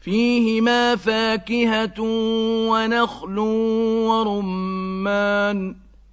فِيهِمَا فَاكِهَةٌ وَنَخْلٌ وَرُمَّانٌ